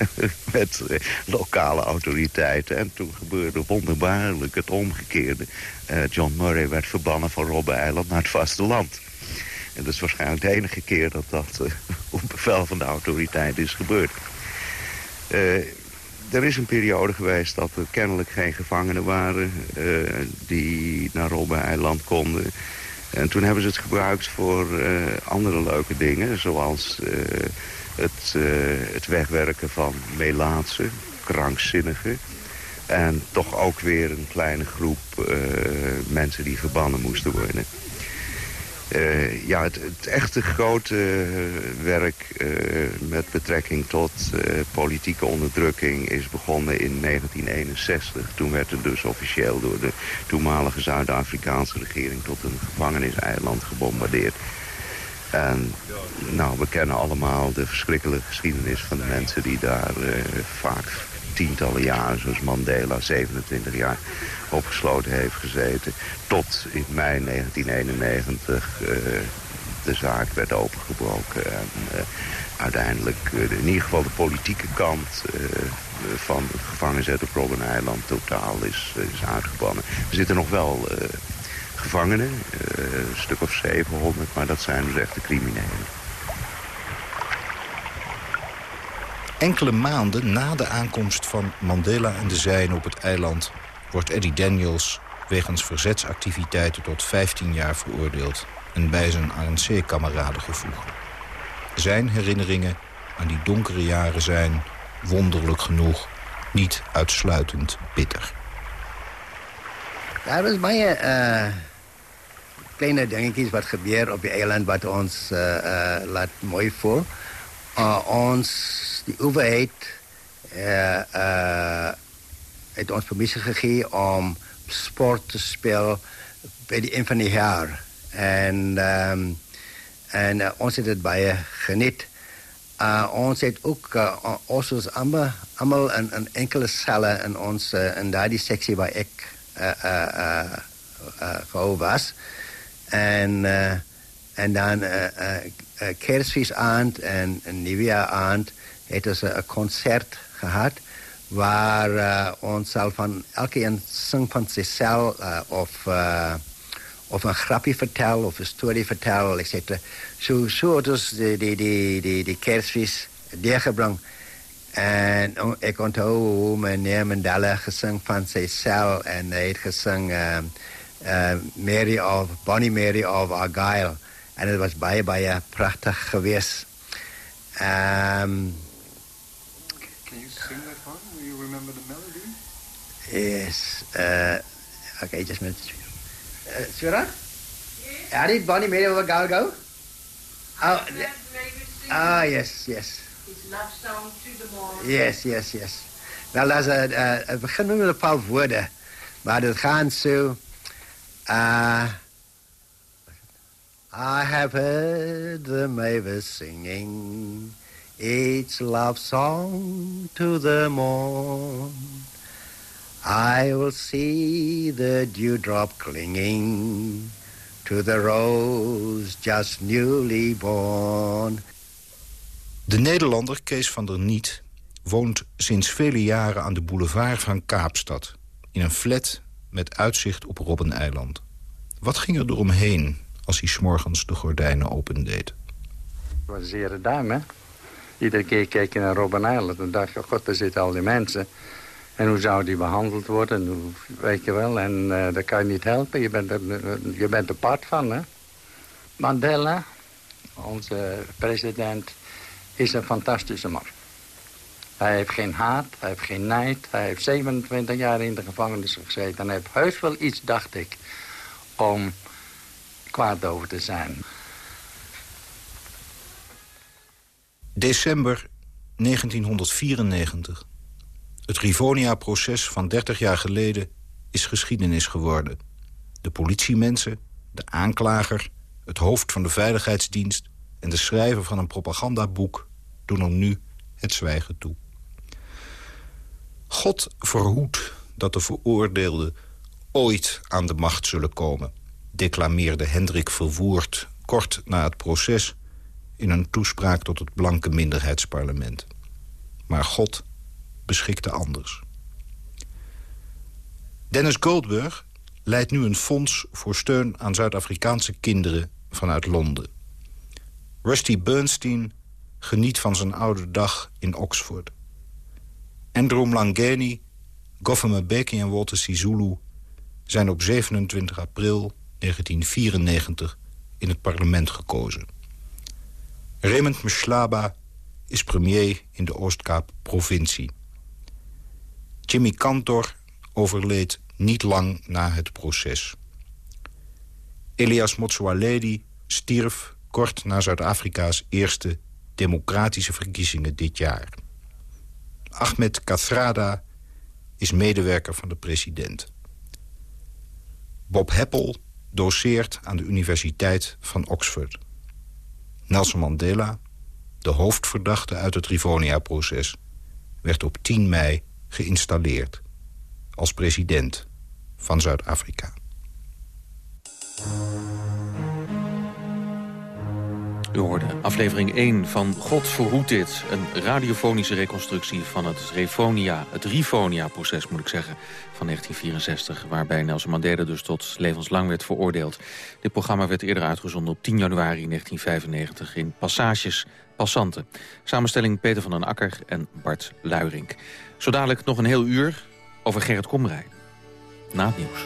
*laughs* met lokale autoriteiten. En toen gebeurde wonderbaarlijk het omgekeerde. John Murray werd verbannen van Robben-eiland naar het vasteland. En dat is waarschijnlijk de enige keer dat dat *laughs* op bevel van de autoriteit is gebeurd. Er is een periode geweest dat er kennelijk geen gevangenen waren... die naar Robben-eiland konden... En toen hebben ze het gebruikt voor uh, andere leuke dingen. Zoals uh, het, het wegwerken van melaatsen, krankzinnigen. En toch ook weer een kleine groep mensen die verbannen moesten worden. Uh, ja, het, echte grote uh, werk uh, met betrekking tot politieke onderdrukking is begonnen in 1961. Toen werd het dus officieel door de toenmalige Zuid-Afrikaanse regering tot een gevangeniseiland gebombardeerd. En nou, we kennen allemaal de verschrikkelijke geschiedenis van de mensen die daar vaak tientallen jaren, zoals Mandela, 27 jaar, opgesloten heeft gezeten. Tot in mei 1991 uh, eh, de zaak werd opengebroken. En uh, uiteindelijk uh, in ieder geval de politieke kant van het gevangenzetten op Robben-eiland totaal is, is uitgebannen. Er zitten nog wel gevangenen, een stuk of 700, maar dat zijn dus echte criminelen. Enkele maanden na de aankomst van Mandela en de zijnen op het eiland... wordt Eddie Daniels wegens verzetsactiviteiten tot 15 jaar veroordeeld... en bij zijn ANC-kameraden gevoegd. Zijn herinneringen aan die donkere jaren zijn, wonderlijk genoeg... niet uitsluitend bitter. Daar is baie uh, kleine dingetjies wat gebeur op die eiland... wat ons uh, laat mooi voel. Uh, ons die overheid uh, uh, het ons permissie gegeven om sport te spelen bij die een van die jaar. En, um, en ons heeft het bij geniet. Uh, ons heeft ook, ons was allemaal, allemaal een, enkele cellen in, ons, in die sectie waar ik uh, was. En, en dan kerstfeestavond en, nieuwjaaravond het een concert gehad waar uh, ons al van elke een zing van zichzelf uh, of, of een grapje vertel of een story vertel, etc. Zo, zo dus die, die, die, die, die kerstfeest doorgebracht. En ik onthoud hoe meneer Mandela gezongen van zichzelf en hij heeft gezongen Mary of, Bonnie Mary of Argyle. En het was bij bij prachtig geweest. Um, Yes. Uh, okay, just a minute. Uh, Swira? How did Bonnie made over Gal go? Oh, ah, yes, yes. His love song to the morning. Yes, yes, yes. Wel, dat is een, uh, begin met een paar woorden. Maar dat gaan zo... Uh, I have heard the mavis singing each love song to the morn. I will see the dewdrop clinging to the rose just newly born. De Nederlander Kees van der Niet woont sinds vele jaren aan de boulevard van Kaapstad. In een flat met uitzicht op Robbeneiland. Wat ging er omheen als hij s'morgens de gordijnen opendeed? Het was zere duim? Iedere keer keek je naar Robbeneiland en dacht je... god, daar zitten al die mensen. En hoe zou die behandeld worden? Hoe, weet je wel, en uh, dat kan je niet helpen. Je bent, er, je bent er part van, hè? Mandela, onze president, is een fantastische man. Hij heeft geen haat, hij heeft geen nijd. Hij heeft 27 jaar in de gevangenis gezeten. En hij heeft heus wel iets, dacht ik, om kwaad over te zijn. December 1994. Het Rivonia-proces van 30 jaar geleden is geschiedenis geworden. De politiemensen, de aanklager, het hoofd van de veiligheidsdienst... en de schrijver van een propagandaboek doen er nu het zwijgen toe. God verhoedt dat de veroordeelden ooit aan de macht zullen komen... declameerde Hendrik Verwoerd kort na het proces... in een toespraak tot het blanke minderheidsparlement. Maar God beschikte anders. Dennis Goldberg leidt nu een fonds voor steun aan Zuid-Afrikaanse kinderen vanuit Londen. Rusty Bernstein geniet van zijn oude dag in Oxford. Andrew Mlangeni, Goffem Mbeki en Walter Sisulu... zijn op 27 april 1994 in het parlement gekozen. Raymond Mslaba is premier in de Oostkaap-provincie. Jimmy Kantor overleed niet lang na het proces. Elias Motsoaledi stierf kort na Zuid-Afrika's eerste democratische verkiezingen dit jaar. Ahmed Kathrada is medewerker van de president. Bob Heppel doseert aan de Universiteit van Oxford. Nelson Mandela, de hoofdverdachte uit het Rivonia-proces... werd op 10 mei geïnstalleerd als president van Zuid-Afrika. U hoorde aflevering 1 van God verhoed dit. Een radiofonische reconstructie van het Refonia, het Rifonia-proces moet ik zeggen, van 1964. Waarbij Nelson Mandela dus tot levenslang werd veroordeeld. Dit programma werd eerder uitgezonden op 10 januari 1995 in Passages Passanten. Samenstelling Peter van den Akker en Bart Luirink. Zo dadelijk nog een heel uur over Gerrit Komrij. Na het nieuws.